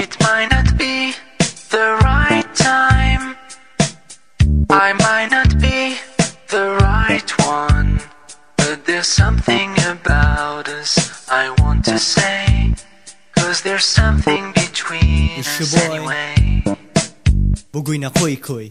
It might not be the right time. I might not be the right one. But there's something about us I want to say. Cause there's something between It's us anyway. Bugoy na koy koy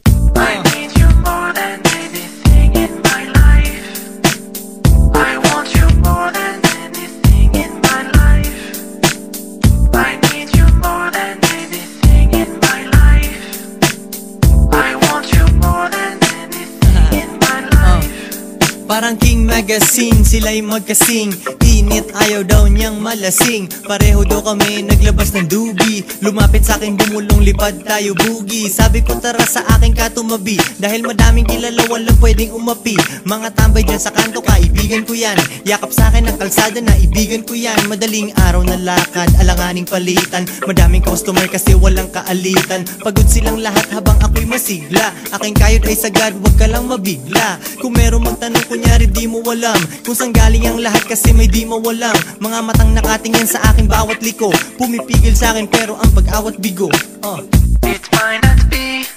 Parang King Magazine, sila'y magkasing. Init, ayaw daw niyang malasing. Pareho daw kami naglabas ng dubi. Lumapit sa akin, bumulong lipad tayo bugi. Sabi ko tara sa akin ka tumabi. Dahil madaming kilala, walang pwedeng umapi. Mga tambay dyan sa kanto, kaibigan ko yan. Yakap sa akin ng kalsada, naibigan ko yan. Madaling araw na lakad, alanganing palitan. Madaming customer kasi walang kaalitan. Pagod silang lahat habang ako'y masigla. Aking kayod ay sagad, wag ka lang mabigla. Kung meron magtanong kunyari di mo alam Kung saan galing ang lahat kasi may di mawalam Mga matang nakatingin sa aking bawat liko Pumipigil sa akin pero ang pag-awat bigo uh. It might not be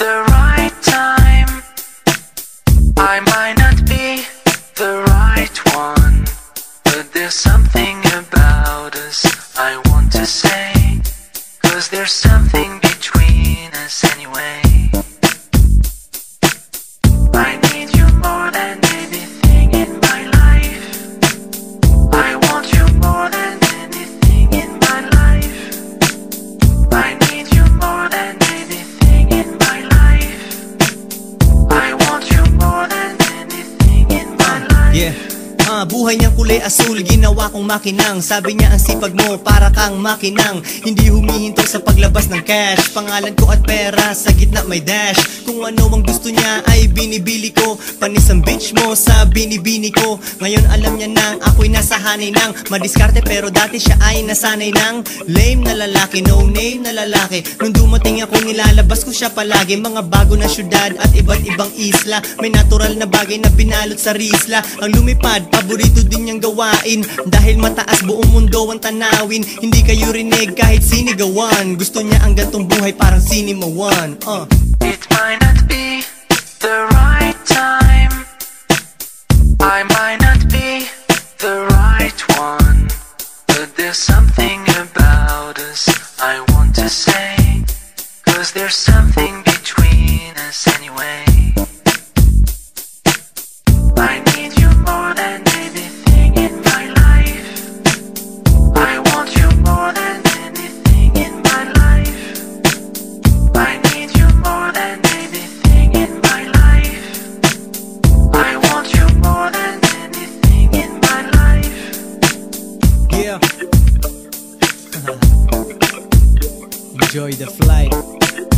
the right time. I might not be the right one. But there's something about us I want to say. Cause there's something Yeah Ah, buhay niyang kulay asul, ginawa kong makinang. Sabi niya ang sipag mo, para kang makinang. Hindi humihinto sa paglabas ng cash. Pangalan ko at pera, sa gitna may dash. Kung ano ang gusto niya ay binibili ko. Panis ang bitch mo sa binibini ko. Ngayon alam niya nang ako'y nasa hanay nang Madiskarte pero dati siya ay nasanay nang Lame na lalaki, no name na lalaki. Nung dumating ako nilalabas ko siya palagi. Mga bago na syudad at iba't ibang isla. May natural na bagay na binalot sa risla. Ang lumipad, paborito din niyang gawain Dahil mataas buong mundo ang tanawin Hindi kayo rinig kahit sinigawan Gusto niya ang gantong buhay parang sinimawan uh. It might not be the right time. I might not be the right one. But there's something about us I want to say. Cause there's something between us anyway. Yeah Enjoy the flight